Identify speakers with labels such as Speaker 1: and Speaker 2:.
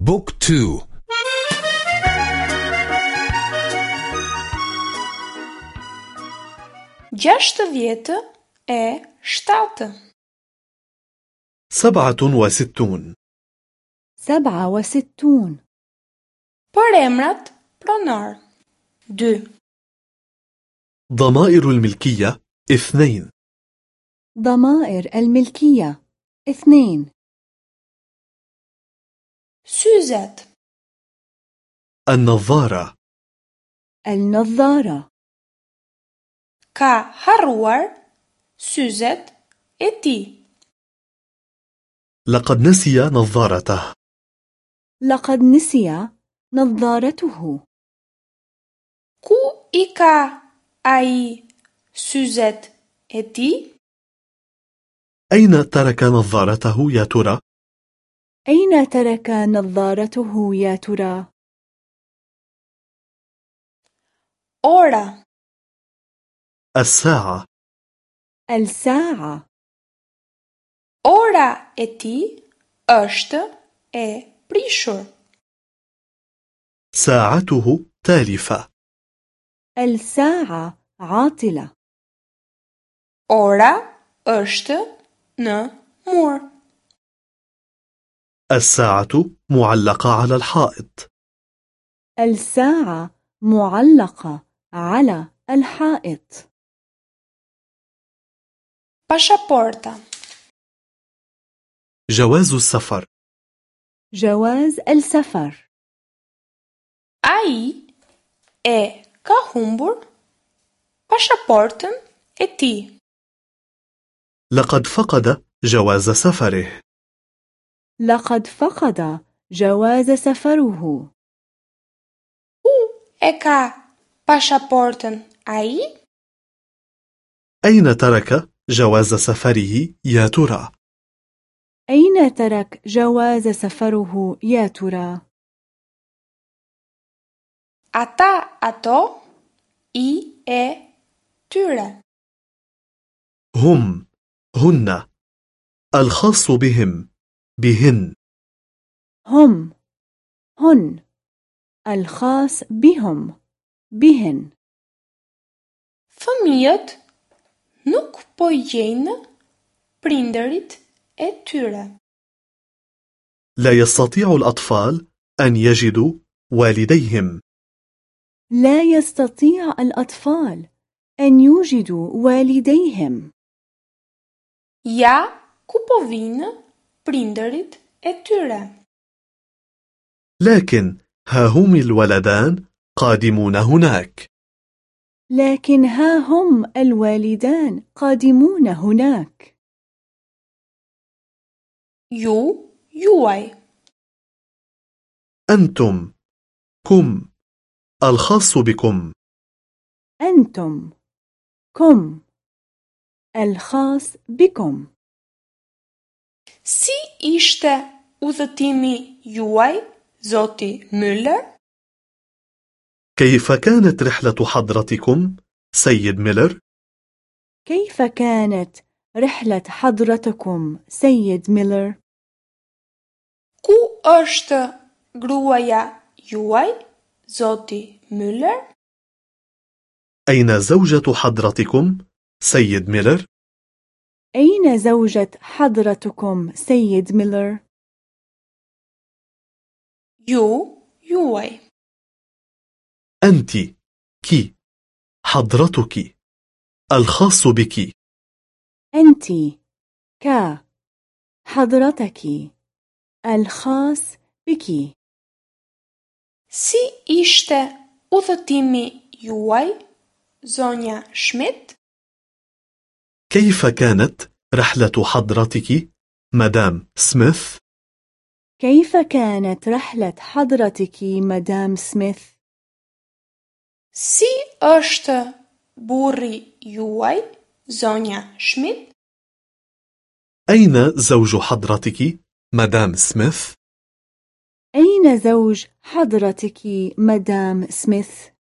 Speaker 1: بوك تو
Speaker 2: Gjashtë vjetë e shtatë.
Speaker 3: سبعة وستون
Speaker 4: سبعة وستون
Speaker 2: emrat pronor. 2.
Speaker 3: ضمائر الملكية اثنين
Speaker 4: ضمائر الملكية اثنين
Speaker 2: Syzet.
Speaker 3: النظارة
Speaker 4: النظارة
Speaker 2: harruar syzet e ti.
Speaker 3: لقد نسي نظارته
Speaker 4: لقد نسي نظارته
Speaker 2: ka ai syzet e ti?
Speaker 3: أين ترك نظارته يا ترى؟
Speaker 4: أين ترك نظارته يا ترى؟
Speaker 2: Ora.
Speaker 3: الساعة
Speaker 4: الساعة
Speaker 2: Ora e ti është e prishur.
Speaker 3: ساعته تالفة
Speaker 4: الساعة عاطلة
Speaker 2: Ora është në mur.
Speaker 3: الساعة معلقة على الحائط.
Speaker 4: الساعة معلقة على الحائط.
Speaker 2: Pashaporta.
Speaker 3: جواز السفر.
Speaker 4: جواز السفر.
Speaker 2: Ai e ka humbur pashaportën e ti.
Speaker 3: لقد فقد جواز سفره.
Speaker 4: لقد فقد جواز سفره
Speaker 2: E ka pashaportën ai?
Speaker 3: أين ترك جواز سفره يا ترى؟
Speaker 4: أين ترك جواز سفره يا ترى؟
Speaker 2: Ata, ato, i, e, tyre.
Speaker 3: هم هن الخاص بهم بهن.
Speaker 4: هم. هن. الخاص بهم. بهن.
Speaker 2: Fëmijët nuk po i gjejnë prindërit e tyre.
Speaker 3: لا يستطيع الأطفال أن يجدوا والديهم.
Speaker 4: لا يستطيع الأطفال أن يوجدوا والديهم.
Speaker 2: Ja ku po vinë prindërit e tyre.
Speaker 3: لكن ها هم الولدان قادمون هناك
Speaker 4: لكن ها هم الوالدان قادمون هناك
Speaker 2: Ju, juaj.
Speaker 3: أنتم كم الخاص بكم
Speaker 4: أنتم كم الخاص بكم
Speaker 2: Si ishte udhëtimi juaj, zoti Müller?
Speaker 3: كيف كانت رحلة حضرتكم سيد ميلر؟
Speaker 4: كيف كانت رحلة حضرتكم سيد ميلر؟
Speaker 2: Ku është gruaja juaj, zoti Müller?
Speaker 3: أين زوجة حضرتكم سيد ميلر؟
Speaker 4: أين زوجة حضرتكم سيد ميلر؟
Speaker 2: Ju, juaj.
Speaker 3: أنت كي حضرتك الخاص بك
Speaker 4: أنت ك حضرتك الخاص بك
Speaker 2: Si ishte udhëtimi juaj, zonja Schmidt?
Speaker 3: كيف كانت رحلة حضرتك مدام سميث؟
Speaker 4: كيف كانت رحلة حضرتك مدام سميث؟
Speaker 2: Si është burri juaj, zonja Schmidt?
Speaker 3: أين زوج حضرتك مدام سميث؟
Speaker 4: أين زوج حضرتك مدام سميث؟